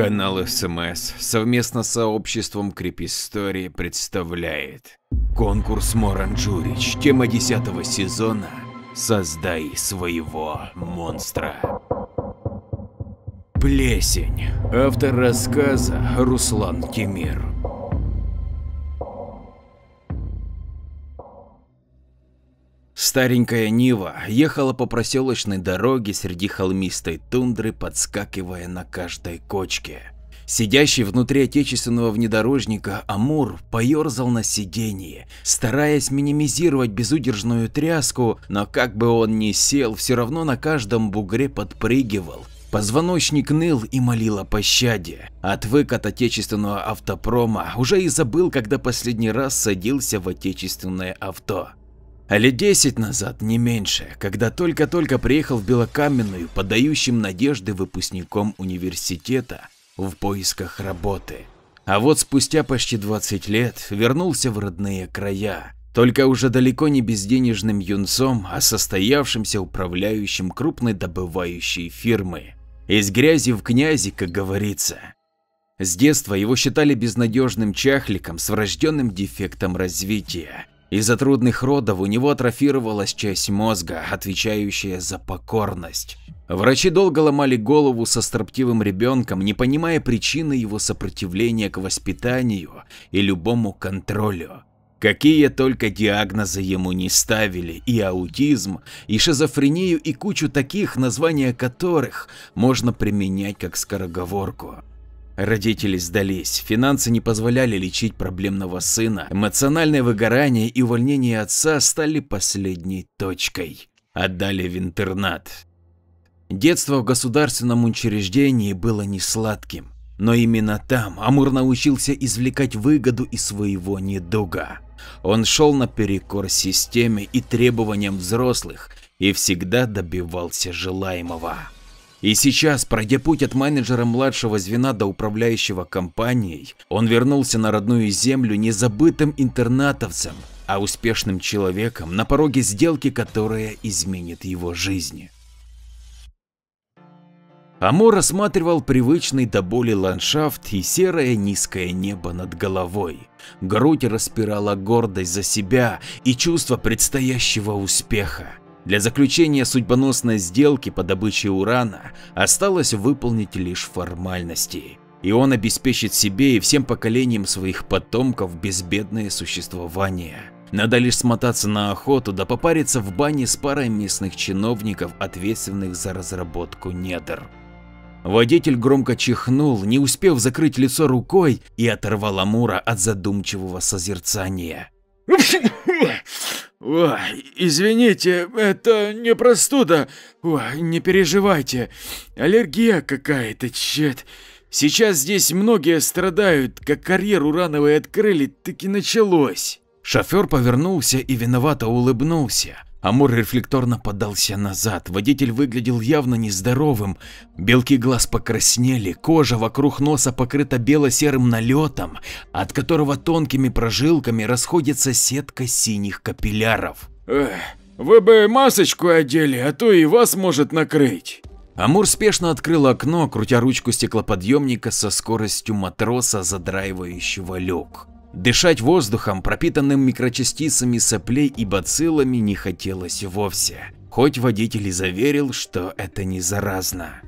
Канал СМС совместно с сообществом Крипистории представляет конкурс Моранджурич, тема 10 сезона «Создай своего монстра». Плесень. Автор рассказа Руслан Тимир. Старенькая Нива ехала по проселочной дороге среди холмистой тундры, подскакивая на каждой кочке. Сидящий внутри отечественного внедорожника Амур поерзал на сиденье, стараясь минимизировать безудержную тряску, но как бы он ни сел, все равно на каждом бугре подпрыгивал. Позвоночник ныл и молил о пощаде. Отвык от отечественного автопрома, уже и забыл, когда последний раз садился в отечественное авто. Лет десять назад, не меньше, когда только-только приехал в Белокаменную подающим надежды выпускником университета в поисках работы. А вот спустя почти 20 лет вернулся в родные края, только уже далеко не безденежным юнцом, а состоявшимся управляющим крупной добывающей фирмы. Из грязи в князи, как говорится. С детства его считали безнадежным чахликом с врожденным дефектом развития. Из-за трудных родов у него атрофировалась часть мозга, отвечающая за покорность. Врачи долго ломали голову со строптивым ребенком, не понимая причины его сопротивления к воспитанию и любому контролю. Какие только диагнозы ему не ставили, и аутизм, и шизофрению, и кучу таких, названия которых можно применять как скороговорку. Родители сдались, финансы не позволяли лечить проблемного сына, эмоциональное выгорание и увольнение отца стали последней точкой. Отдали в интернат. Детство в государственном учреждении было не сладким, но именно там Амур научился извлекать выгоду из своего недуга. Он шел наперекор системе и требованиям взрослых и всегда добивался желаемого. И сейчас, пройдя путь от менеджера младшего звена до управляющего компанией, он вернулся на родную землю не забытым интернатовцем, а успешным человеком на пороге сделки, которая изменит его жизнь. Амур рассматривал привычный до боли ландшафт и серое низкое небо над головой. Грудь распирала гордость за себя и чувство предстоящего успеха. Для заключения судьбоносной сделки по добыче урана осталось выполнить лишь формальности, и он обеспечит себе и всем поколениям своих потомков безбедное существование. Надо лишь смотаться на охоту да попариться в бане с парой местных чиновников, ответственных за разработку недр. Водитель громко чихнул, не успев закрыть лицо рукой, и оторвал Амура от задумчивого созерцания. Ой, извините, это не простуда. Ой, не переживайте. Аллергия какая-то, чет. Сейчас здесь многие страдают, как карьеру рановой открыли, так и началось. Шофер повернулся и виновато улыбнулся. Амур рефлекторно подался назад, водитель выглядел явно нездоровым, белки глаз покраснели, кожа вокруг носа покрыта бело-серым налетом, от которого тонкими прожилками расходится сетка синих капилляров. Эх, вы бы масочку одели, а то и вас может накрыть. Амур спешно открыл окно, крутя ручку стеклоподъемника со скоростью матроса, задраивающего люк. Дышать воздухом, пропитанным микрочастицами соплей и бациллами не хотелось вовсе, хоть водитель и заверил, что это не заразно.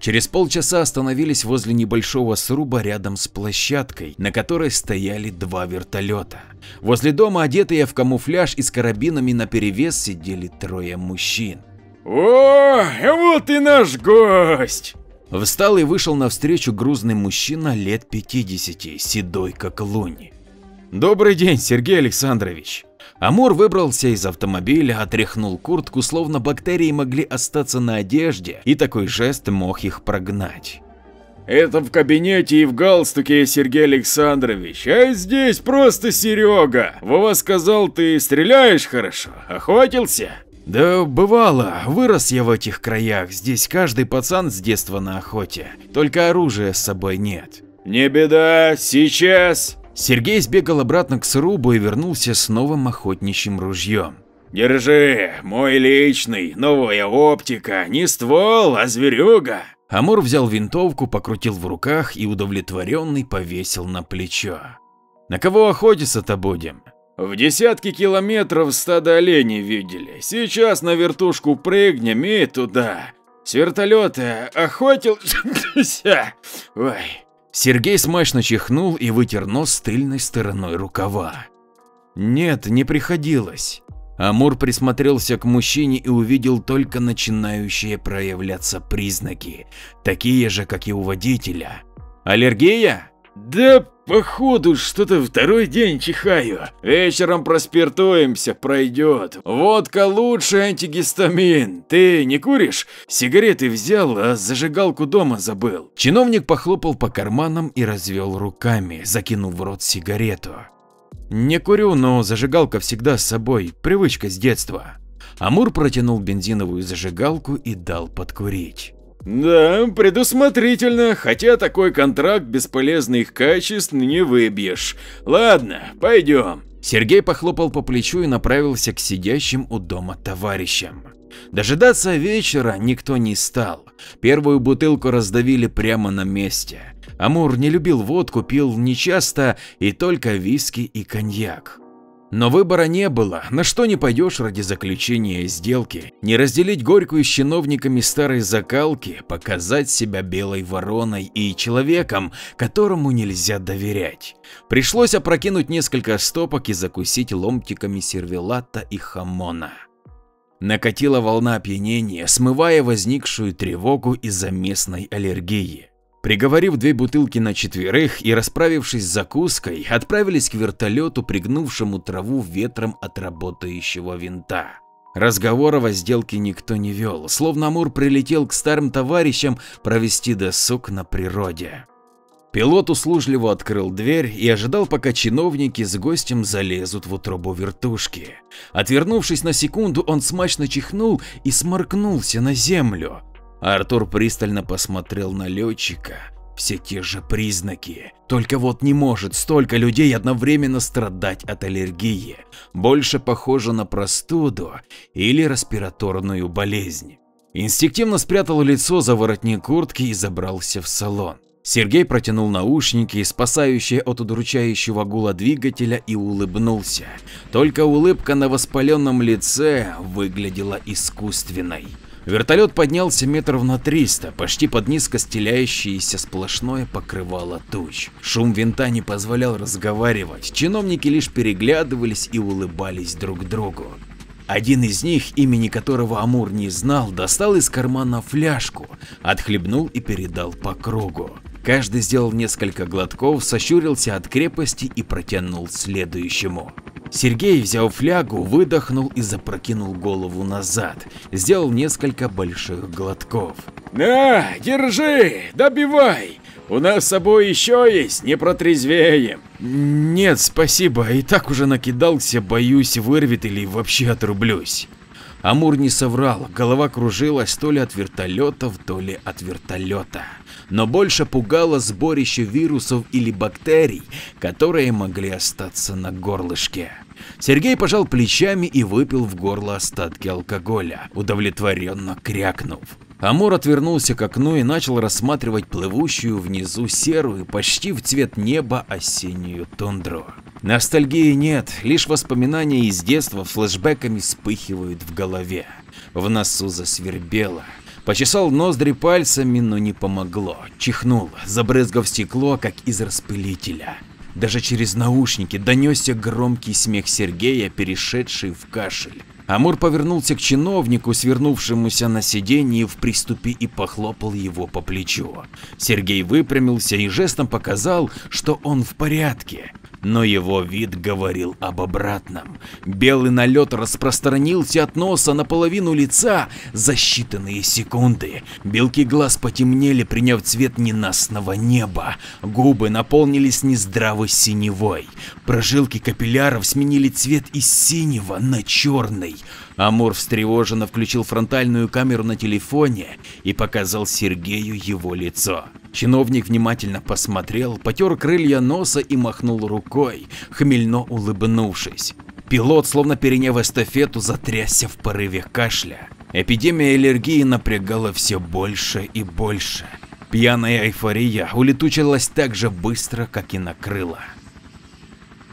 Через полчаса остановились возле небольшого сруба рядом с площадкой, на которой стояли два вертолета. Возле дома, одетые в камуфляж и с карабинами наперевес, сидели трое мужчин. «О, вот и наш гость!» Встал и вышел навстречу грузный мужчина лет 50, седой как лунь. Добрый день, Сергей Александрович. Амур выбрался из автомобиля, отряхнул куртку, словно бактерии могли остаться на одежде, и такой жест мог их прогнать. Это в кабинете и в галстуке, Сергей Александрович, а здесь просто Серега. Вова сказал, ты стреляешь хорошо, охотился? Да бывало, вырос я в этих краях, здесь каждый пацан с детства на охоте, только оружия с собой нет. Не беда, сейчас. Сергей сбегал обратно к срубу и вернулся с новым охотничьим ружьем. Держи, мой личный, новая оптика, не ствол, а зверюга. Амур взял винтовку, покрутил в руках и удовлетворенный повесил на плечо. На кого охотиться-то будем? В десятки километров стадо оленей видели. Сейчас на вертушку прыгнем и туда. С вертолета охотился. Ой. Сергей смачно чихнул и вытер нос тыльной стороной рукава. Нет, не приходилось. Амур присмотрелся к мужчине и увидел только начинающие проявляться признаки, такие же, как и у водителя. Аллергия? Да походу что-то второй день чихаю. Вечером проспиртуемся, пройдет. Водка лучше антигистамин. Ты не куришь? Сигареты взял, а зажигалку дома забыл. Чиновник похлопал по карманам и развел руками, закинув в рот сигарету. Не курю, но зажигалка всегда с собой, привычка с детства. Амур протянул бензиновую зажигалку и дал подкурить. Да, предусмотрительно, хотя такой контракт бесполезных качеств не выбьешь. Ладно, пойдем. Сергей похлопал по плечу и направился к сидящим у дома товарищам. Дожидаться вечера никто не стал. Первую бутылку раздавили прямо на месте. Амур не любил водку, пил нечасто и только виски и коньяк. Но выбора не было, на что не пойдешь ради заключения сделки, не разделить горькую с чиновниками старой закалки, показать себя белой вороной и человеком, которому нельзя доверять. Пришлось опрокинуть несколько стопок и закусить ломтиками сервелата и хамона. Накатила волна опьянения, смывая возникшую тревогу из-за местной аллергии. Приговорив две бутылки на четверых и расправившись с закуской, отправились к вертолету, пригнувшему траву ветром от работающего винта. Разговора о сделке никто не вел, словно Амур прилетел к старым товарищам провести досуг на природе. Пилот услужливо открыл дверь и ожидал, пока чиновники с гостем залезут в утробу вертушки. Отвернувшись на секунду, он смачно чихнул и сморкнулся на землю. Артур пристально посмотрел на летчика. Все те же признаки. Только вот не может столько людей одновременно страдать от аллергии. Больше похоже на простуду или респираторную болезнь. Инстинктивно спрятал лицо за воротник куртки и забрался в салон. Сергей протянул наушники, спасающие от удручающего гула двигателя, и улыбнулся. Только улыбка на воспаленном лице выглядела искусственной. Вертолет поднялся метров на 300, почти под низко стеляющееся сплошное покрывало туч. Шум винта не позволял разговаривать, чиновники лишь переглядывались и улыбались друг другу. Один из них, имени которого Амур не знал, достал из кармана фляжку, отхлебнул и передал по кругу. Каждый сделал несколько глотков, сощурился от крепости и протянул следующему. Сергей, взяв флягу, выдохнул и запрокинул голову назад, сделал несколько больших глотков. «На, держи, добивай, у нас с собой еще есть, не протрезвеем». «Нет, спасибо, и так уже накидался, боюсь, вырвет или вообще отрублюсь». Амур не соврал, голова кружилась то ли от вертолетов, то ли от вертолета. Но больше пугало сборище вирусов или бактерий, которые могли остаться на горлышке. Сергей пожал плечами и выпил в горло остатки алкоголя, удовлетворенно крякнув. Амур отвернулся к окну и начал рассматривать плывущую внизу серую, почти в цвет неба осеннюю тундру. Ностальгии нет, лишь воспоминания из детства флешбеками вспыхивают в голове. В носу засвербело. Почесал ноздри пальцами, но не помогло. Чихнул, забрызгав стекло, как из распылителя. Даже через наушники донесся громкий смех Сергея, перешедший в кашель. Амур повернулся к чиновнику, свернувшемуся на сиденье в приступе и похлопал его по плечу. Сергей выпрямился и жестом показал, что он в порядке. Но его вид говорил об обратном. Белый налет распространился от носа на половину лица за считанные секунды. Белки глаз потемнели, приняв цвет ненастного неба. Губы наполнились нездравой синевой. Прожилки капилляров сменили цвет из синего на черный. Амур встревоженно включил фронтальную камеру на телефоне и показал Сергею его лицо. Чиновник внимательно посмотрел, потер крылья носа и махнул рукой, хмельно улыбнувшись. Пилот, словно переняв эстафету, затрясся в порыве кашля. Эпидемия аллергии напрягала все больше и больше. Пьяная эйфория улетучилась так же быстро, как и накрыла.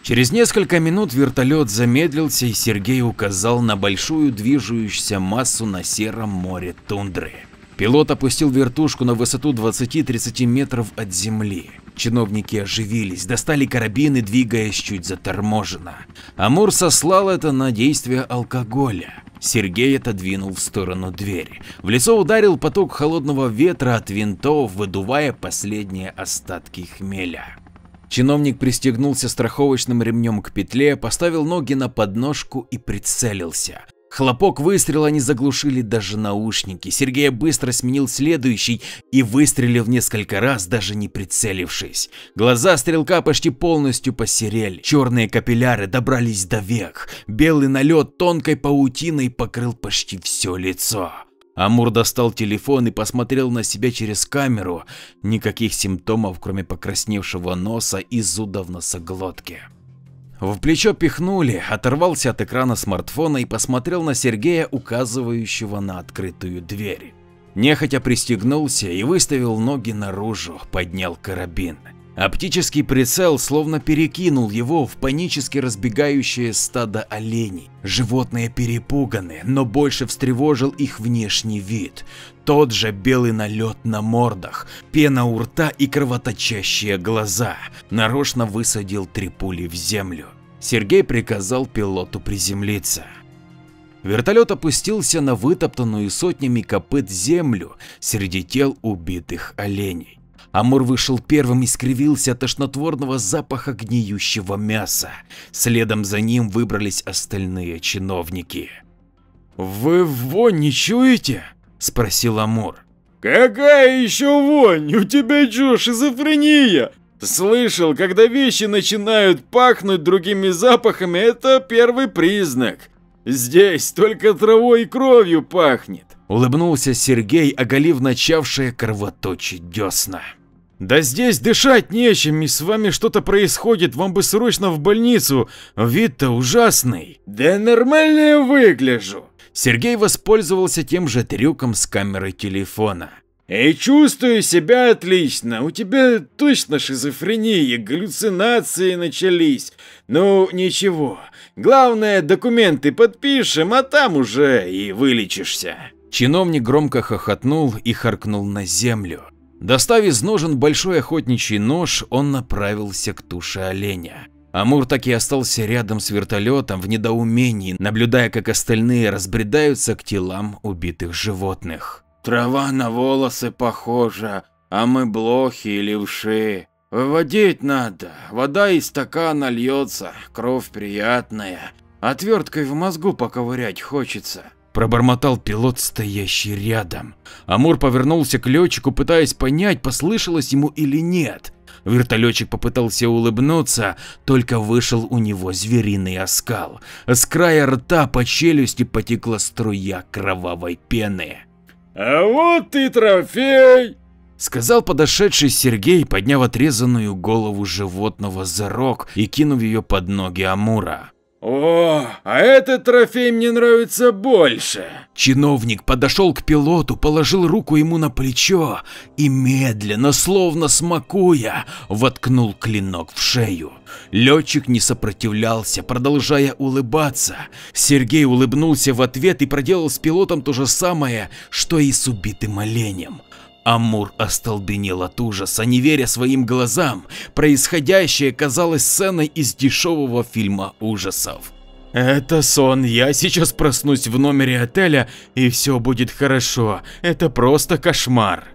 Через несколько минут вертолет замедлился и Сергей указал на большую движущуюся массу на сером море тундры. Пилот опустил вертушку на высоту 20-30 метров от земли. Чиновники оживились, достали карабины, двигаясь чуть заторможенно. Амур сослал это на действие алкоголя. Сергей отодвинул в сторону дверь. В лицо ударил поток холодного ветра от винтов, выдувая последние остатки хмеля. Чиновник пристегнулся страховочным ремнем к петле, поставил ноги на подножку и прицелился. Хлопок выстрела не заглушили даже наушники. Сергей быстро сменил следующий и выстрелил несколько раз, даже не прицелившись. Глаза стрелка почти полностью посерели, черные капилляры добрались до век, белый налет тонкой паутиной покрыл почти все лицо. Амур достал телефон и посмотрел на себя через камеру. Никаких симптомов, кроме покрасневшего носа и зуда в носоглотке. В плечо пихнули, оторвался от экрана смартфона и посмотрел на Сергея, указывающего на открытую дверь. Нехотя пристегнулся и выставил ноги наружу, поднял карабин. Оптический прицел словно перекинул его в панически разбегающее стадо оленей. Животные перепуганы, но больше встревожил их внешний вид. Тот же белый налет на мордах, пена у рта и кровоточащие глаза. Нарочно высадил три пули в землю. Сергей приказал пилоту приземлиться. Вертолет опустился на вытоптанную сотнями копыт землю среди тел убитых оленей. Амур вышел первым и скривился от тошнотворного запаха гниющего мяса. Следом за ним выбрались остальные чиновники. «Вы вонь не чуете?» – спросил Амур. «Какая еще вонь? У тебя что, шизофрения? Слышал, когда вещи начинают пахнуть другими запахами, это первый признак. Здесь только травой и кровью пахнет. Улыбнулся Сергей, оголив начавшее кровоточить десна. Да здесь дышать нечем, и с вами что-то происходит, вам бы срочно в больницу, вид-то ужасный. Да нормально я выгляжу. Сергей воспользовался тем же трюком с камерой телефона. И чувствую себя отлично, у тебя точно шизофрения, галлюцинации начались. Ну ничего, главное документы подпишем, а там уже и вылечишься. Чиновник громко хохотнул и харкнул на землю. Достав из ножен большой охотничий нож, он направился к туше оленя. Амур так и остался рядом с вертолетом в недоумении, наблюдая, как остальные разбредаются к телам убитых животных. «Трава на волосы похожа, а мы блохи и левши. Выводить надо, вода из стакана льется, кровь приятная. Отверткой в мозгу поковырять хочется. Пробормотал пилот, стоящий рядом. Амур повернулся к летчику, пытаясь понять, послышалось ему или нет. Вертолетчик попытался улыбнуться, только вышел у него звериный оскал. С края рта по челюсти потекла струя кровавой пены. «А вот и трофей!» Сказал подошедший Сергей, подняв отрезанную голову животного за рог и кинув ее под ноги Амура. «О, а этот трофей мне нравится больше!» Чиновник подошел к пилоту, положил руку ему на плечо и медленно, словно смакуя, воткнул клинок в шею. Летчик не сопротивлялся, продолжая улыбаться. Сергей улыбнулся в ответ и проделал с пилотом то же самое, что и с убитым оленем. Амур остолбенел от ужаса, не веря своим глазам. Происходящее казалось сценой из дешевого фильма ужасов. Это сон, я сейчас проснусь в номере отеля и все будет хорошо, это просто кошмар.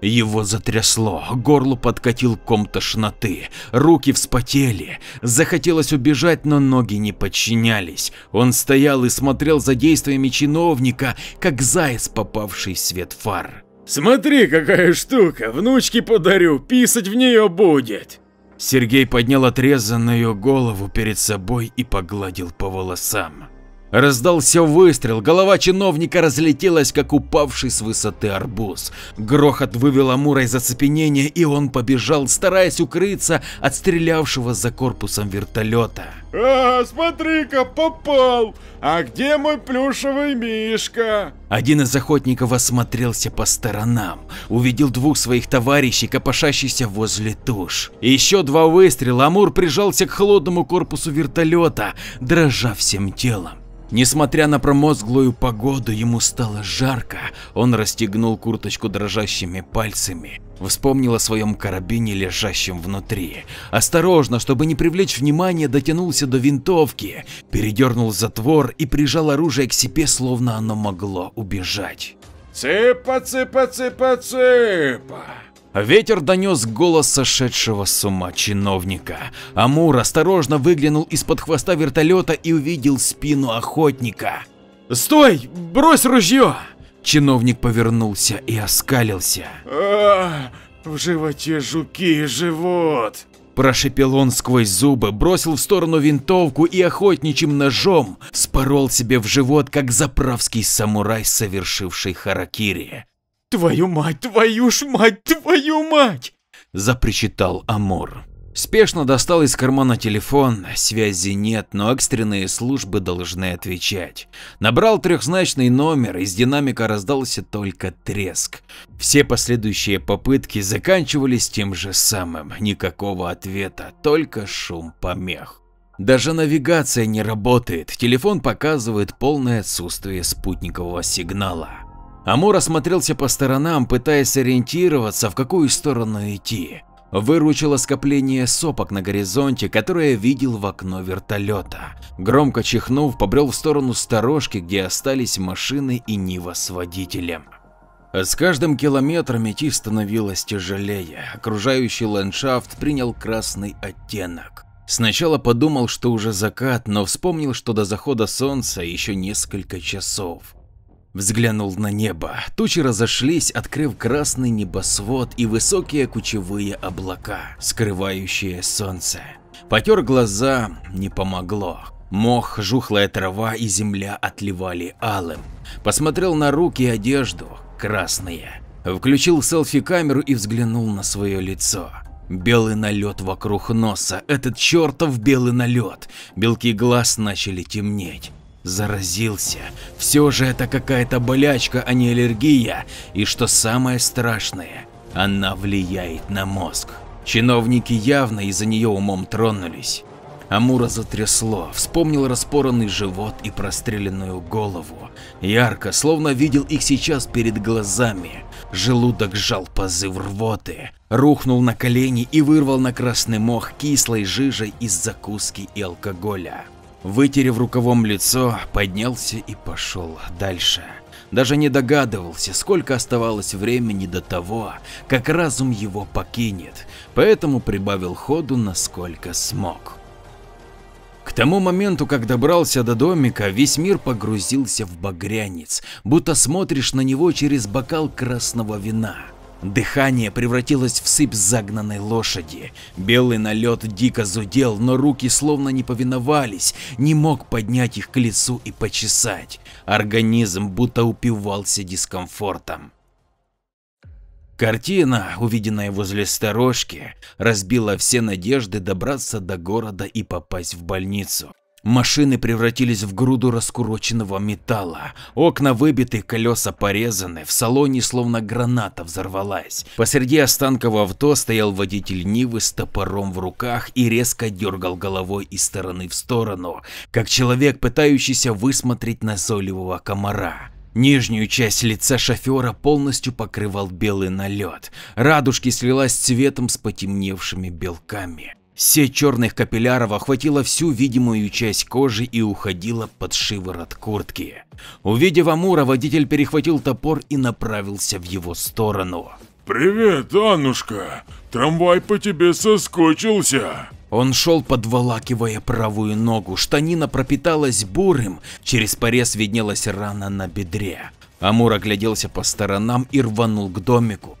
Его затрясло, горлу подкатил ком тошноты, руки вспотели, захотелось убежать, но ноги не подчинялись. Он стоял и смотрел за действиями чиновника, как заяц, попавший в свет фар. Смотри, какая штука, внучке подарю, писать в нее будет. Сергей поднял отрезанную голову перед собой и погладил по волосам. Раздался выстрел, голова чиновника разлетелась, как упавший с высоты арбуз. Грохот вывел Амура из оцепенения, и он побежал, стараясь укрыться от стрелявшего за корпусом вертолета. А, смотри-ка, попал! А где мой плюшевый мишка? Один из охотников осмотрелся по сторонам, увидел двух своих товарищей, копошащихся возле туш. Еще два выстрела, Амур прижался к холодному корпусу вертолета, дрожа всем телом. Несмотря на промозглую погоду, ему стало жарко, он расстегнул курточку дрожащими пальцами, вспомнил о своем карабине, лежащем внутри. Осторожно, чтобы не привлечь внимания, дотянулся до винтовки, передернул затвор и прижал оружие к себе, словно оно могло убежать. Цыпа, цыпа, цыпа, цыпа. Ветер донес голос сошедшего с ума чиновника. Амур осторожно выглянул из-под хвоста вертолета и увидел спину охотника. «Стой! Брось ружье!» Чиновник повернулся и оскалился. А, в животе жуки и живот. Прошипел он сквозь зубы, бросил в сторону винтовку и охотничьим ножом спорол себе в живот, как заправский самурай, совершивший харакири. Твою мать, твою ж мать, твою мать! Запричитал Амур. Спешно достал из кармана телефон, связи нет, но экстренные службы должны отвечать. Набрал трехзначный номер, из динамика раздался только треск. Все последующие попытки заканчивались тем же самым, никакого ответа, только шум помех. Даже навигация не работает, телефон показывает полное отсутствие спутникового сигнала. Амур осмотрелся по сторонам, пытаясь ориентироваться, в какую сторону идти. Выручило скопление сопок на горизонте, которое видел в окно вертолета. Громко чихнув, побрел в сторону сторожки, где остались машины и Нива с водителем. С каждым километром идти становилось тяжелее, окружающий ландшафт принял красный оттенок. Сначала подумал, что уже закат, но вспомнил, что до захода солнца еще несколько часов. Взглянул на небо. Тучи разошлись, открыв красный небосвод и высокие кучевые облака, скрывающие солнце. Потер глаза, не помогло. Мох, жухлая трава и земля отливали алым. Посмотрел на руки и одежду, красные. Включил селфи-камеру и взглянул на свое лицо. Белый налет вокруг носа, этот чертов белый налет. Белки глаз начали темнеть. Заразился. Все же это какая-то болячка, а не аллергия. И что самое страшное, она влияет на мозг. Чиновники явно из-за нее умом тронулись. Амура затрясло, вспомнил распоранный живот и простреленную голову. Ярко, словно видел их сейчас перед глазами. Желудок сжал позыв рвоты, рухнул на колени и вырвал на красный мох кислой жижей из закуски и алкоголя. Вытерев рукавом лицо, поднялся и пошел дальше. Даже не догадывался, сколько оставалось времени до того, как разум его покинет, поэтому прибавил ходу насколько смог. К тому моменту, как добрался до домика, весь мир погрузился в багрянец, будто смотришь на него через бокал красного вина. Дыхание превратилось в сыпь загнанной лошади. Белый налет дико зудел, но руки словно не повиновались, не мог поднять их к лицу и почесать. Организм будто упивался дискомфортом. Картина, увиденная возле сторожки, разбила все надежды добраться до города и попасть в больницу. Машины превратились в груду раскуроченного металла, окна выбиты, колеса порезаны, в салоне словно граната взорвалась. Посреди останков авто стоял водитель Нивы с топором в руках и резко дергал головой из стороны в сторону, как человек, пытающийся высмотреть назойливого комара. Нижнюю часть лица шофера полностью покрывал белый налет, радужки слилась цветом с потемневшими белками. Сеть черных капилляров охватила всю видимую часть кожи и уходила под шиворот куртки. Увидев Амура, водитель перехватил топор и направился в его сторону. «Привет, Аннушка! Трамвай по тебе соскучился!» Он шел, подволакивая правую ногу, штанина пропиталась бурым, через порез виднелась рана на бедре. Амур огляделся по сторонам и рванул к домику.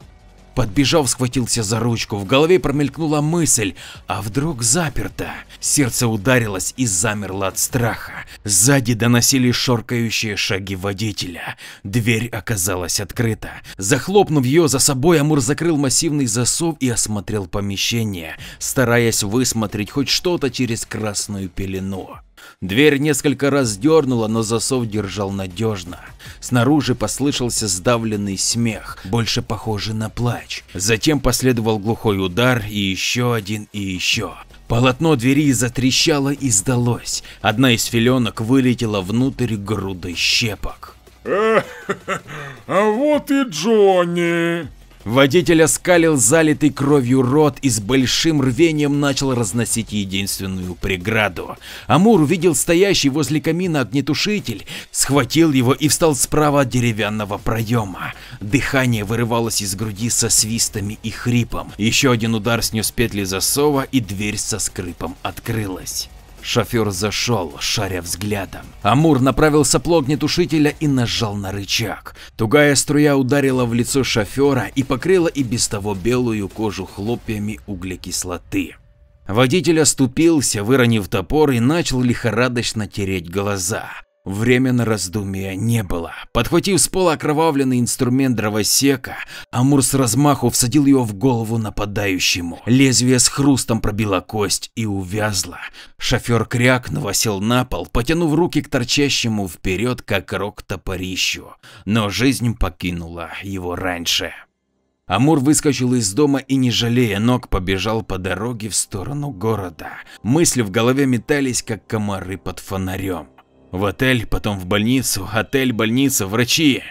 Подбежав, схватился за ручку, в голове промелькнула мысль, а вдруг заперто? Сердце ударилось и замерло от страха. Сзади доносились шоркающие шаги водителя. Дверь оказалась открыта. Захлопнув ее за собой, Амур закрыл массивный засов и осмотрел помещение, стараясь высмотреть хоть что-то через красную пелену. Дверь несколько раз дернула, но засов держал надежно. Снаружи послышался сдавленный смех, больше похожий на плач. Затем последовал глухой удар и еще один и еще. Полотно двери затрещало и сдалось. Одна из филенок вылетела внутрь грудой щепок. а вот и Джонни. Водитель оскалил залитый кровью рот и с большим рвением начал разносить единственную преграду. Амур увидел стоящий возле камина огнетушитель, схватил его и встал справа от деревянного проема. Дыхание вырывалось из груди со свистами и хрипом. Еще один удар снес петли засова и дверь со скрипом открылась. Шофер зашел, шаря взглядом. Амур направил сопло огнетушителя и нажал на рычаг. Тугая струя ударила в лицо шофера и покрыла и без того белую кожу хлопьями углекислоты. Водитель оступился, выронив топор и начал лихорадочно тереть глаза. Время на раздумья не было. Подхватив с пола окровавленный инструмент дровосека, Амур с размаху всадил его в голову нападающему. Лезвие с хрустом пробило кость и увязло. Шофер крякнув сел на пол, потянув руки к торчащему вперед, как рог топорищу. Но жизнь покинула его раньше. Амур выскочил из дома и, не жалея ног, побежал по дороге в сторону города. Мысли в голове метались, как комары под фонарем. В отель, потом в больницу, отель, больница, врачи.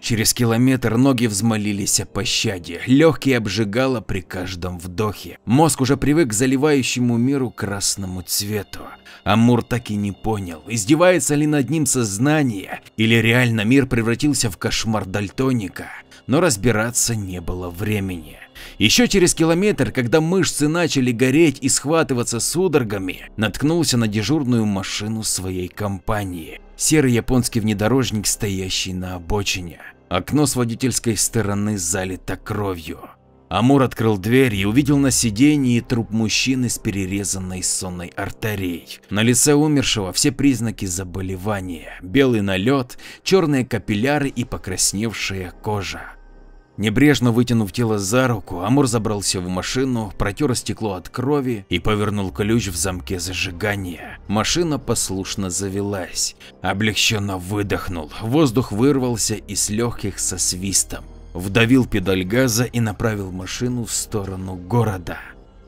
Через километр ноги взмолились о пощаде, легкие обжигало при каждом вдохе. Мозг уже привык к заливающему миру красному цвету. Амур так и не понял, издевается ли над ним сознание, или реально мир превратился в кошмар дальтоника, но разбираться не было времени. Еще через километр, когда мышцы начали гореть и схватываться судорогами, наткнулся на дежурную машину своей компании. Серый японский внедорожник, стоящий на обочине. Окно с водительской стороны залито кровью. Амур открыл дверь и увидел на сиденье труп мужчины с перерезанной сонной артерией. На лице умершего все признаки заболевания – белый налет, черные капилляры и покрасневшая кожа. Небрежно вытянув тело за руку, Амур забрался в машину, протер стекло от крови и повернул ключ в замке зажигания. Машина послушно завелась. Облегченно выдохнул, воздух вырвался из легких со свистом. Вдавил педаль газа и направил машину в сторону города.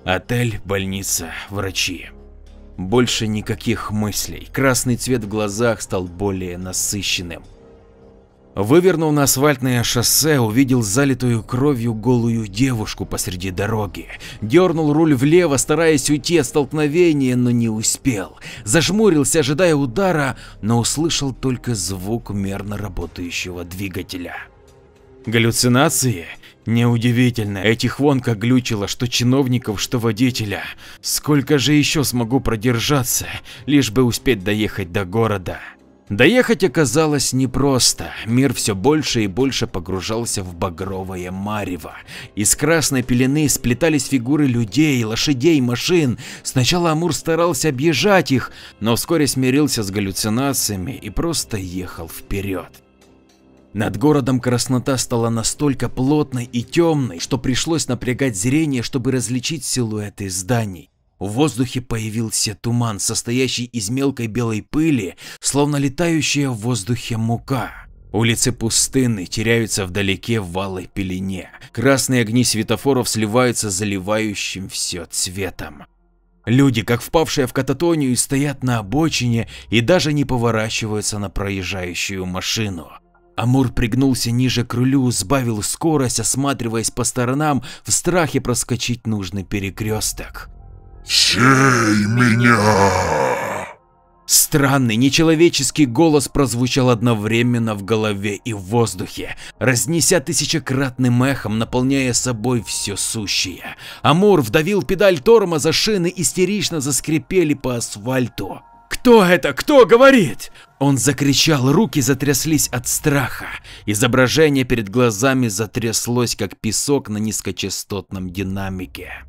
Отель, больница, врачи. Больше никаких мыслей. Красный цвет в глазах стал более насыщенным. Вывернув на асфальтное шоссе, увидел залитую кровью голую девушку посреди дороги. Дернул руль влево, стараясь уйти от столкновения, но не успел. Зажмурился, ожидая удара, но услышал только звук мерно работающего двигателя. Галлюцинации? Неудивительно, этих вон как глючило, что чиновников, что водителя. Сколько же еще смогу продержаться, лишь бы успеть доехать до города. Доехать оказалось непросто, мир все больше и больше погружался в багровое марево. Из красной пелены сплетались фигуры людей, лошадей, машин. Сначала Амур старался объезжать их, но вскоре смирился с галлюцинациями и просто ехал вперед. Над городом краснота стала настолько плотной и темной, что пришлось напрягать зрение, чтобы различить силуэты зданий. В воздухе появился туман, состоящий из мелкой белой пыли, словно летающая в воздухе мука. Улицы пустынны, теряются вдалеке в валой пелене. Красные огни светофоров сливаются заливающим все цветом. Люди, как впавшие в кататонию, стоят на обочине и даже не поворачиваются на проезжающую машину. Амур пригнулся ниже к рулю, сбавил скорость, осматриваясь по сторонам, в страхе проскочить нужный перекресток. «Чей меня?» Странный, нечеловеческий голос прозвучал одновременно в голове и в воздухе, разнеся тысячекратным эхом, наполняя собой все сущее. Амур вдавил педаль тормоза, шины истерично заскрипели по асфальту. «Кто это? Кто говорит?» Он закричал, руки затряслись от страха. Изображение перед глазами затряслось, как песок на низкочастотном динамике.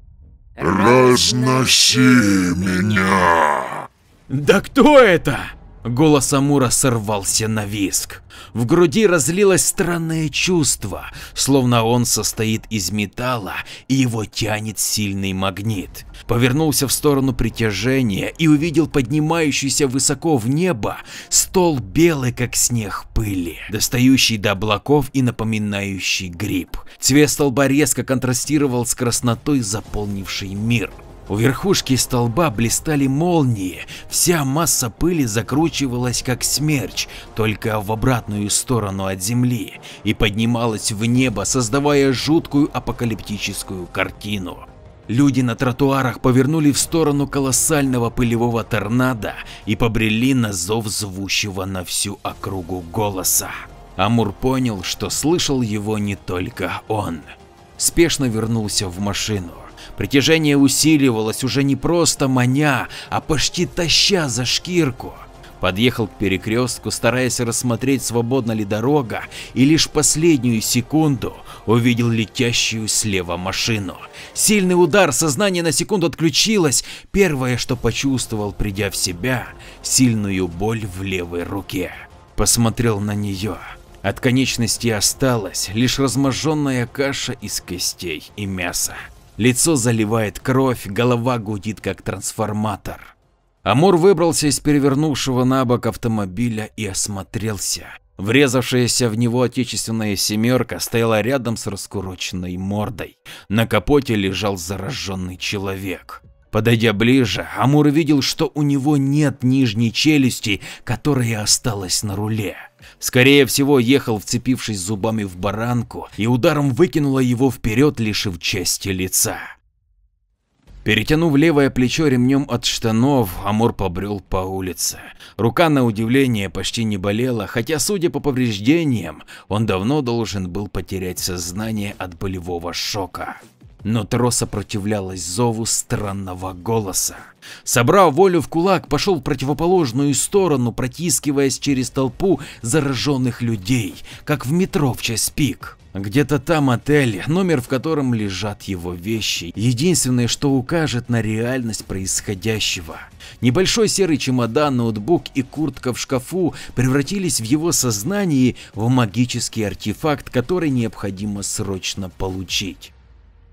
Разноси меня. Да кто это? Голос Амура сорвался на виск. В груди разлилось странное чувство, словно он состоит из металла и его тянет сильный магнит. Повернулся в сторону притяжения и увидел поднимающийся высоко в небо стол белый как снег пыли, достающий до облаков и напоминающий гриб. Цвет столба резко контрастировал с краснотой, заполнившей мир. У верхушки столба блистали молнии, вся масса пыли закручивалась как смерч, только в обратную сторону от земли, и поднималась в небо, создавая жуткую апокалиптическую картину. Люди на тротуарах повернули в сторону колоссального пылевого торнадо и побрели на зов звущего на всю округу голоса. Амур понял, что слышал его не только он. Спешно вернулся в машину. Притяжение усиливалось уже не просто маня, а почти таща за шкирку. Подъехал к перекрестку, стараясь рассмотреть, свободна ли дорога, и лишь последнюю секунду увидел летящую слева машину. Сильный удар, сознание на секунду отключилось. Первое, что почувствовал, придя в себя, сильную боль в левой руке. Посмотрел на нее. От конечности осталась лишь разможженная каша из костей и мяса. Лицо заливает кровь, голова гудит как трансформатор. Амур выбрался из перевернувшего на бок автомобиля и осмотрелся. Врезавшаяся в него отечественная семерка стояла рядом с раскуроченной мордой. На капоте лежал зараженный человек. Подойдя ближе, Амур увидел, что у него нет нижней челюсти, которая осталась на руле. Скорее всего, ехал, вцепившись зубами в баранку, и ударом выкинуло его вперед, лишив части лица. Перетянув левое плечо ремнем от штанов, Амур побрел по улице. Рука, на удивление, почти не болела, хотя, судя по повреждениям, он давно должен был потерять сознание от болевого шока. Но Тро сопротивлялась зову странного голоса. Собрав волю в кулак, пошел в противоположную сторону, протискиваясь через толпу зараженных людей, как в метро в час пик. Где-то там отель, номер в котором лежат его вещи, единственное, что укажет на реальность происходящего. Небольшой серый чемодан, ноутбук и куртка в шкафу превратились в его сознании в магический артефакт, который необходимо срочно получить.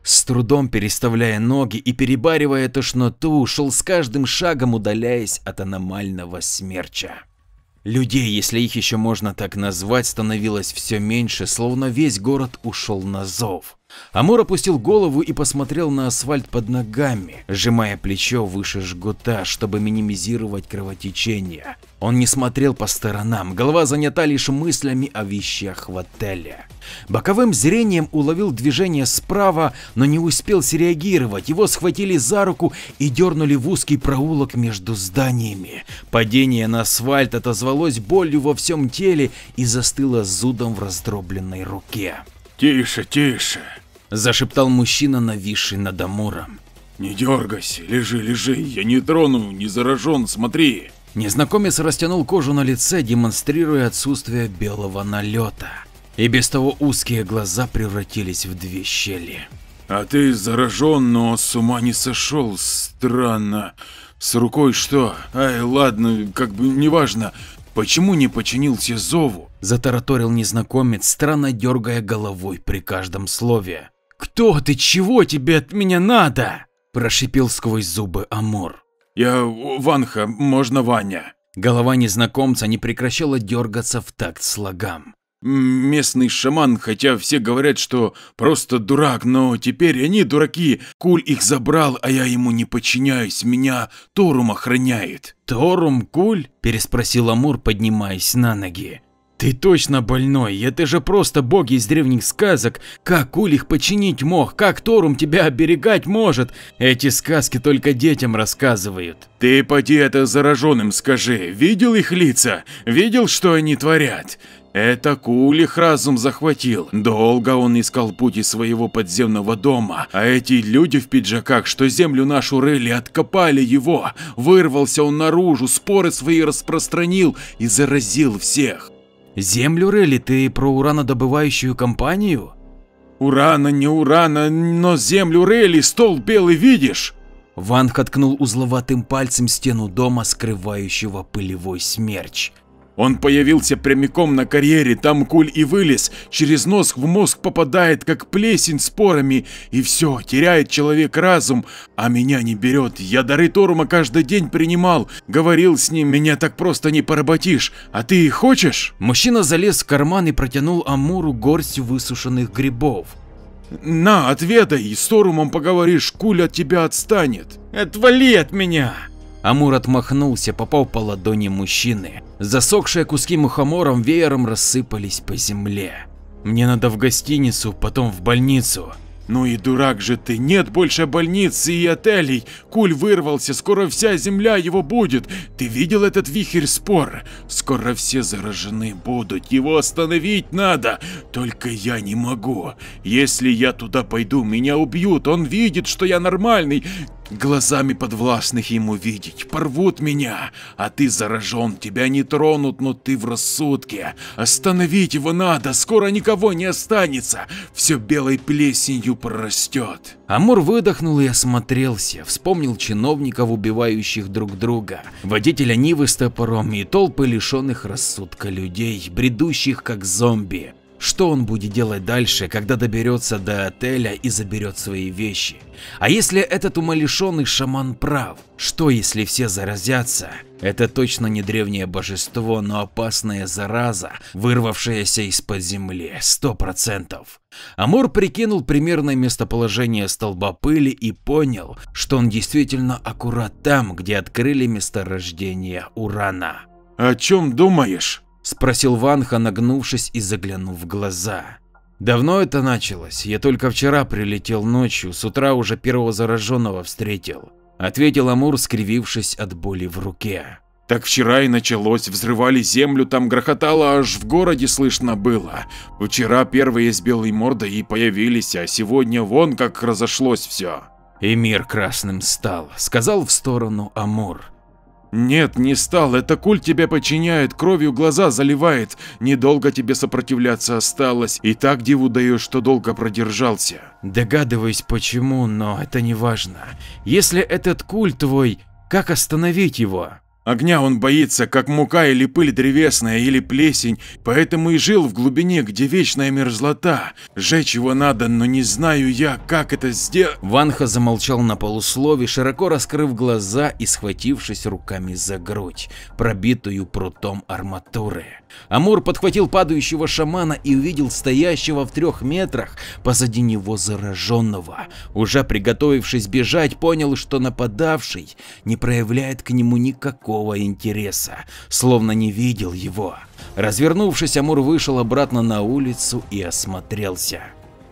С трудом переставляя ноги и перебаривая тошноту, шел с каждым шагом удаляясь от аномального смерча. Людей, если их еще можно так назвать, становилось все меньше, словно весь город ушел на зов. Амур опустил голову и посмотрел на асфальт под ногами, сжимая плечо выше жгута, чтобы минимизировать кровотечение. Он не смотрел по сторонам, голова занята лишь мыслями о вещах в отеле. Боковым зрением уловил движение справа, но не успел среагировать. Его схватили за руку и дернули в узкий проулок между зданиями. Падение на асфальт отозвалось болью во всем теле и застыло зудом в раздробленной руке. Тише, тише, Зашептал мужчина, нависший над Амуром. не дергайся, лежи, лежи, я не трону, не заражен, смотри. Незнакомец растянул кожу на лице, демонстрируя отсутствие белого налета. И без того узкие глаза превратились в две щели. А ты заражен, но с ума не сошел, странно. С рукой что? Ай, ладно, как бы неважно. Почему не подчинился зову? Затараторил незнакомец, странно дергая головой при каждом слове. «Кто ты? Чего тебе от меня надо?» Прошипел сквозь зубы Амур. Я Ванха, можно Ваня. Голова незнакомца не прекращала дергаться в такт слогам. Местный шаман, хотя все говорят, что просто дурак, но теперь они дураки. Куль их забрал, а я ему не подчиняюсь, меня Торум охраняет. «Торум, Куль?» – переспросил Амур, поднимаясь на ноги. «Ты точно больной, это же просто боги из древних сказок. Как Куль их починить мог, как Торум тебя оберегать может? Эти сказки только детям рассказывают». Ты поди это зараженным скажи, видел их лица? Видел, что они творят? Это Куль их разум захватил. Долго он искал путь из своего подземного дома, а эти люди в пиджаках, что землю нашу рыли, откопали его. Вырвался он наружу, споры свои распространил и заразил всех. Землю рыли ты про уранодобывающую компанию? Урана не урана, но землю рыли, стол белый видишь? Ванг откнул узловатым пальцем стену дома, скрывающего пылевой смерч. Он появился прямиком на карьере, там куль и вылез, через нос в мозг попадает, как плесень спорами, и все, теряет человек разум, а меня не берет. Я дары Торума каждый день принимал, говорил с ним, меня так просто не поработишь, а ты хочешь? Мужчина залез в карман и протянул Амуру горсть высушенных грибов. На, отведай, с Торумом поговоришь, куль от тебя отстанет. Отвали от меня! Амур отмахнулся, попал по ладони мужчины. Засохшие куски мухомором веером рассыпались по земле. Мне надо в гостиницу, потом в больницу. Ну и дурак же ты, нет больше больниц и отелей. Куль вырвался, скоро вся земля его будет. Ты видел этот вихрь спор? Скоро все заражены будут, его остановить надо. Только я не могу. Если я туда пойду, меня убьют, он видит, что я нормальный. Глазами подвластных ему видеть, порвут меня, а ты заражен, тебя не тронут, но ты в рассудке. Остановить его надо, скоро никого не останется, все белой плесенью прорастет. Амур выдохнул и осмотрелся, вспомнил чиновников, убивающих друг друга, водителя Нивы с топором и толпы лишенных рассудка людей, бредущих как зомби. Что он будет делать дальше, когда доберется до отеля и заберет свои вещи? А если этот умалишенный шаман прав? Что если все заразятся? Это точно не древнее божество, но опасная зараза, вырвавшаяся из-под земли, сто процентов. Амур прикинул примерное местоположение столба пыли и понял, что он действительно аккурат там, где открыли месторождение урана. О чем думаешь? – спросил Ванха, нагнувшись и заглянув в глаза. Давно это началось, я только вчера прилетел ночью, с утра уже первого зараженного встретил, ответил Амур, скривившись от боли в руке. Так вчера и началось, взрывали землю, там грохотало, аж в городе слышно было. Вчера первые с белой мордой и появились, а сегодня вон как разошлось все. И мир красным стал, сказал в сторону Амур. Нет, не стал, это куль тебя подчиняет, кровью глаза заливает, недолго тебе сопротивляться осталось, и так диву даешь, что долго продержался. Догадываюсь почему, но это не важно. Если этот куль твой, как остановить его? Огня он боится, как мука или пыль древесная, или плесень, поэтому и жил в глубине, где вечная мерзлота. Жечь его надо, но не знаю я, как это сделать. Ванха замолчал на полуслове, широко раскрыв глаза и схватившись руками за грудь, пробитую прутом арматуры. Амур подхватил падающего шамана и увидел стоящего в трех метрах позади него зараженного. Уже приготовившись бежать, понял, что нападавший не проявляет к нему никакого интереса, словно не видел его. Развернувшись, Амур вышел обратно на улицу и осмотрелся.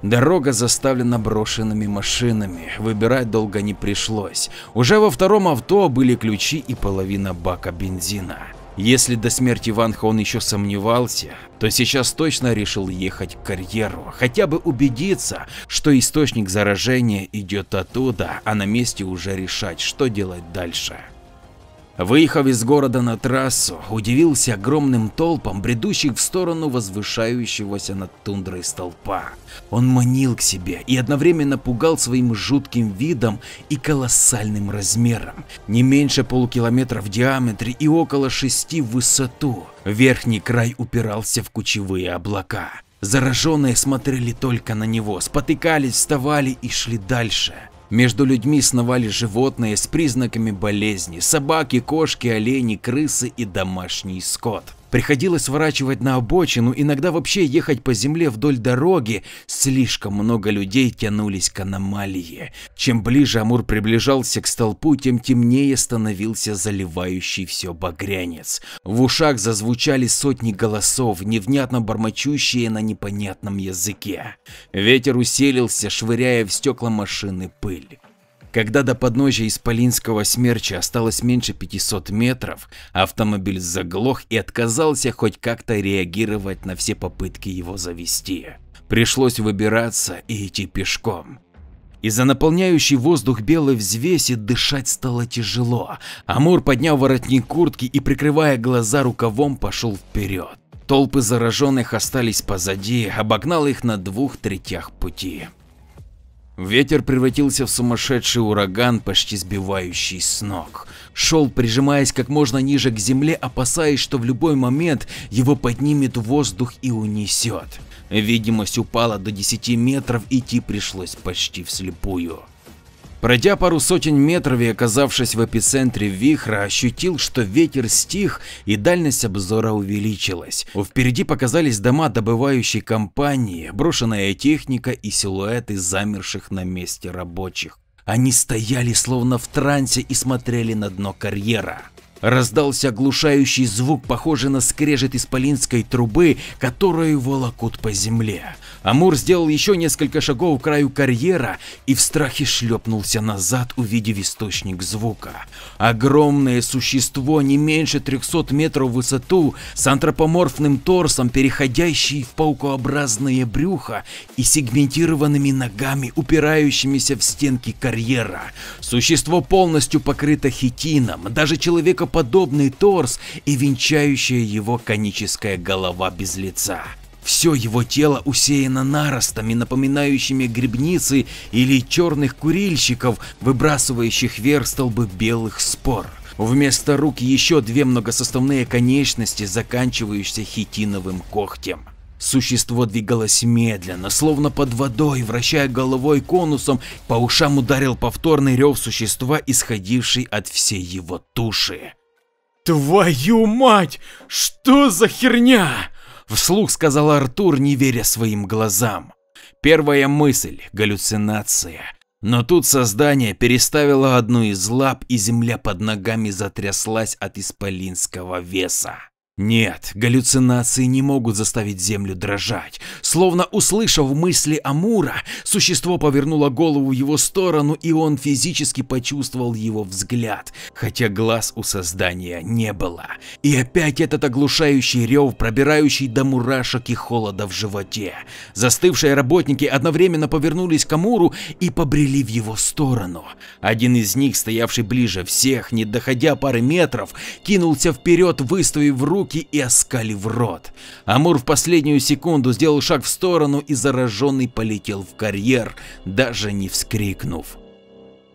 Дорога заставлена брошенными машинами, выбирать долго не пришлось. Уже во втором авто были ключи и половина бака бензина. Если до смерти Ванха он еще сомневался, то сейчас точно решил ехать к карьеру, хотя бы убедиться, что источник заражения идет оттуда, а на месте уже решать, что делать дальше. Выехав из города на трассу, удивился огромным толпам, бредущих в сторону возвышающегося над тундрой столпа. Он манил к себе и одновременно пугал своим жутким видом и колоссальным размером, не меньше полукилометра в диаметре и около шести в высоту. Верхний край упирался в кучевые облака. Зараженные смотрели только на него, спотыкались, вставали и шли дальше. Между людьми сновали животные с признаками болезни – собаки, кошки, олени, крысы и домашний скот. Приходилось сворачивать на обочину, иногда вообще ехать по земле вдоль дороги. Слишком много людей тянулись к аномалии. Чем ближе Амур приближался к столпу, тем темнее становился заливающий все багрянец. В ушах зазвучали сотни голосов, невнятно бормочущие на непонятном языке. Ветер усилился, швыряя в стекла машины пыль. Когда до подножия Исполинского смерча осталось меньше 500 метров, автомобиль заглох и отказался хоть как-то реагировать на все попытки его завести. Пришлось выбираться и идти пешком. Из-за наполняющей воздух белой взвеси дышать стало тяжело. Амур поднял воротник куртки и, прикрывая глаза рукавом, пошел вперед. Толпы зараженных остались позади, обогнал их на двух третях пути. Ветер превратился в сумасшедший ураган, почти сбивающий с ног. Шел, прижимаясь как можно ниже к земле, опасаясь, что в любой момент его поднимет воздух и унесет. Видимость упала до 10 метров, идти пришлось почти вслепую. Пройдя пару сотен метров и оказавшись в эпицентре вихра, ощутил, что ветер стих и дальность обзора увеличилась. Впереди показались дома добывающей компании, брошенная техника и силуэты замерших на месте рабочих. Они стояли словно в трансе и смотрели на дно карьера. Раздался оглушающий звук, похожий на скрежет исполинской трубы, которую волокут по земле. Амур сделал еще несколько шагов к краю карьера и в страхе шлепнулся назад, увидев источник звука. Огромное существо, не меньше 300 метров в высоту, с антропоморфным торсом, переходящий в паукообразное брюхо и сегментированными ногами, упирающимися в стенки карьера. Существо полностью покрыто хитином, даже человека подобный торс и венчающая его коническая голова без лица. Все его тело усеяно наростами, напоминающими грибницы или черных курильщиков, выбрасывающих вверх столбы белых спор. Вместо рук еще две многосоставные конечности, заканчивающиеся хитиновым когтем. Существо двигалось медленно, словно под водой, вращая головой конусом, по ушам ударил повторный рев существа, исходивший от всей его туши. Твою мать! Что за херня? Вслух сказал Артур, не веря своим глазам. Первая мысль – галлюцинация. Но тут создание переставило одну из лап, и земля под ногами затряслась от исполинского веса. Нет, галлюцинации не могут заставить землю дрожать. Словно услышав мысли Амура, существо повернуло голову в его сторону, и он физически почувствовал его взгляд, хотя глаз у создания не было. И опять этот оглушающий рев, пробирающий до мурашек и холода в животе. Застывшие работники одновременно повернулись к Амуру и побрели в его сторону. Один из них, стоявший ближе всех, не доходя пары метров, кинулся вперед, выставив руки руки и оскалив рот. Амур в последнюю секунду сделал шаг в сторону и зараженный полетел в карьер, даже не вскрикнув.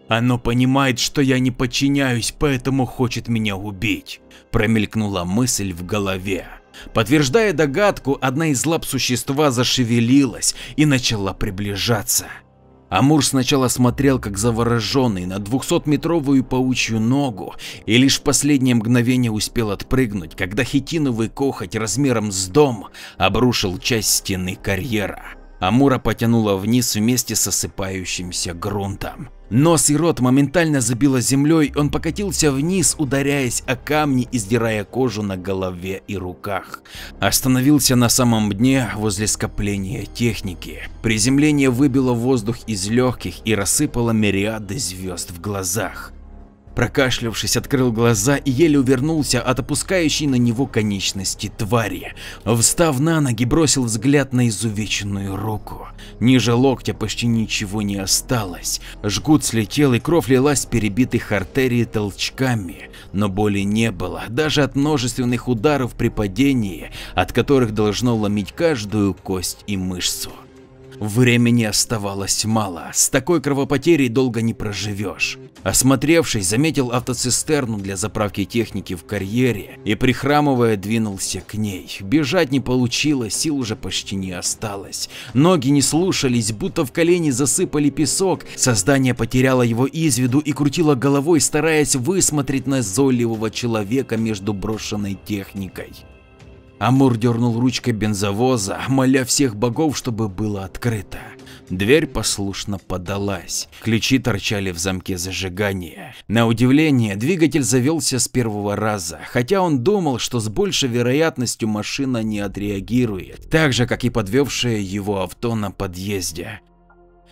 Оно понимает, что я не подчиняюсь, поэтому хочет меня убить. Промелькнула мысль в голове. Подтверждая догадку, одна из лап существа зашевелилась и начала приближаться. Амур сначала смотрел как завороженный на 200-метровую паучью ногу и лишь в последнее мгновение успел отпрыгнуть, когда хитиновый кохоть размером с дом обрушил часть стены карьера. Амура потянула вниз вместе с осыпающимся грунтом. Нос и рот моментально забило землей, он покатился вниз, ударяясь о камни и сдирая кожу на голове и руках. Остановился на самом дне возле скопления техники. Приземление выбило воздух из легких и рассыпало мириады звезд в глазах. Прокашлявшись, открыл глаза и еле увернулся от опускающей на него конечности твари. Встав на ноги, бросил взгляд на изувеченную руку. Ниже локтя почти ничего не осталось. Жгут слетел и кровь лилась с перебитых артерий толчками, но боли не было, даже от множественных ударов при падении, от которых должно ломить каждую кость и мышцу. Времени оставалось мало, с такой кровопотерей долго не проживешь. Осмотревшись, заметил автоцистерну для заправки техники в карьере и прихрамывая двинулся к ней. Бежать не получилось, сил уже почти не осталось. Ноги не слушались, будто в колени засыпали песок. Создание потеряло его из виду и крутило головой, стараясь высмотреть назойливого человека между брошенной техникой. Амур дернул ручкой бензовоза, моля всех богов, чтобы было открыто. Дверь послушно подалась, ключи торчали в замке зажигания. На удивление, двигатель завелся с первого раза, хотя он думал, что с большей вероятностью машина не отреагирует, так же как и подвевшее его авто на подъезде.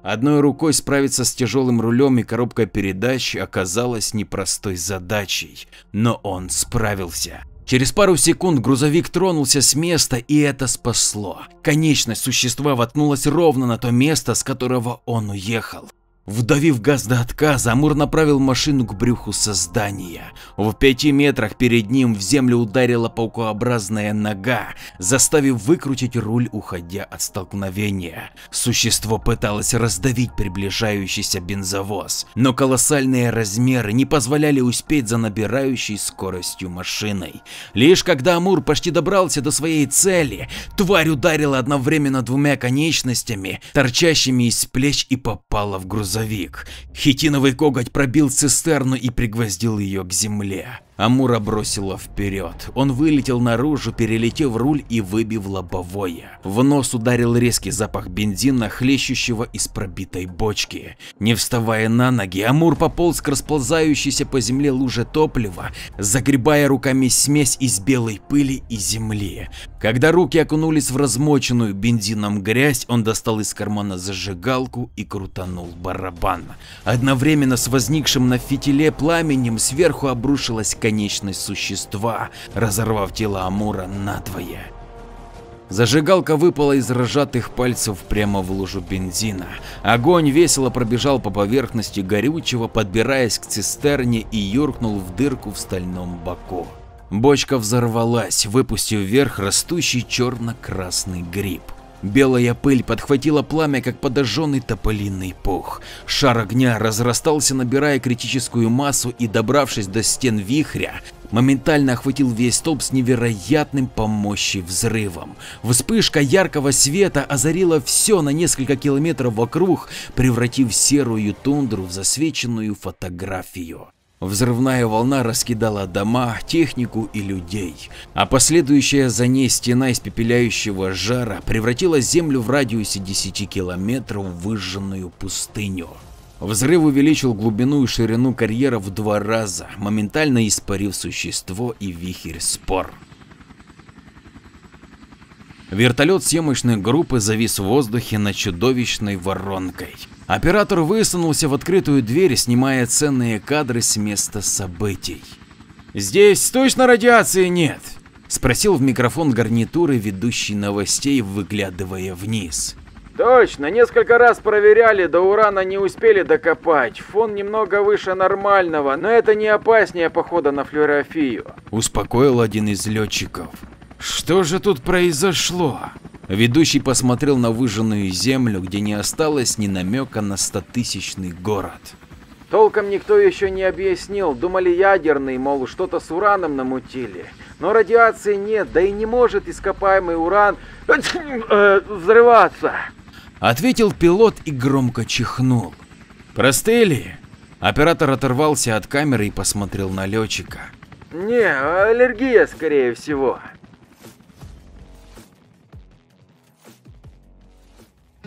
Одной рукой справиться с тяжелым рулем и коробкой передач оказалось непростой задачей, но он справился. Через пару секунд грузовик тронулся с места, и это спасло. Конечность существа воткнулась ровно на то место, с которого он уехал. Вдавив газ до отказа, Амур направил машину к брюху создания. В пяти метрах перед ним в землю ударила паукообразная нога, заставив выкрутить руль, уходя от столкновения. Существо пыталось раздавить приближающийся бензовоз, но колоссальные размеры не позволяли успеть за набирающей скоростью машиной. Лишь когда Амур почти добрался до своей цели, тварь ударила одновременно двумя конечностями, торчащими из плеч и попала в грузовик грузовик. Хитиновый коготь пробил цистерну и пригвоздил ее к земле. Амура бросила вперед. Он вылетел наружу, перелетев руль и выбив лобовое. В нос ударил резкий запах бензина, хлещущего из пробитой бочки. Не вставая на ноги, Амур пополз к расползающейся по земле луже топлива, загребая руками смесь из белой пыли и земли. Когда руки окунулись в размоченную бензином грязь, он достал из кармана зажигалку и крутанул барабан. Одновременно с возникшим на фитиле пламенем сверху обрушилась конечность существа, разорвав тело Амура надвое. Зажигалка выпала из разжатых пальцев прямо в лужу бензина. Огонь весело пробежал по поверхности горючего, подбираясь к цистерне и юркнул в дырку в стальном боку. Бочка взорвалась, выпустив вверх растущий черно-красный гриб. Белая пыль подхватила пламя, как подожженный тополиный пух. Шар огня разрастался, набирая критическую массу и, добравшись до стен вихря, моментально охватил весь столб с невероятным по мощи взрывом. Вспышка яркого света озарила все на несколько километров вокруг, превратив серую тундру в засвеченную фотографию. Взрывная волна раскидала дома, технику и людей, а последующая за ней стена испепеляющего жара превратила землю в радиусе 10 километров в выжженную пустыню. Взрыв увеличил глубину и ширину карьера в два раза, моментально испарив существо и вихрь спор. Вертолет съемочной группы завис в воздухе над чудовищной воронкой. Оператор высунулся в открытую дверь, снимая ценные кадры с места событий. «Здесь точно радиации нет?» – спросил в микрофон гарнитуры ведущий новостей, выглядывая вниз. Точно, несколько раз проверяли, до урана не успели докопать. Фон немного выше нормального, но это не опаснее похода на флюорофию. Успокоил один из летчиков. Что же тут произошло? Ведущий посмотрел на выжженную землю, где не осталось ни намека на стотысячный город. Толком никто еще не объяснил, думали ядерный, мол, что-то с ураном намутили. Но радиации нет, да и не может ископаемый уран э, взрываться. Ответил пилот и громко чихнул. Простыли? Оператор оторвался от камеры и посмотрел на летчика. Не, аллергия скорее всего.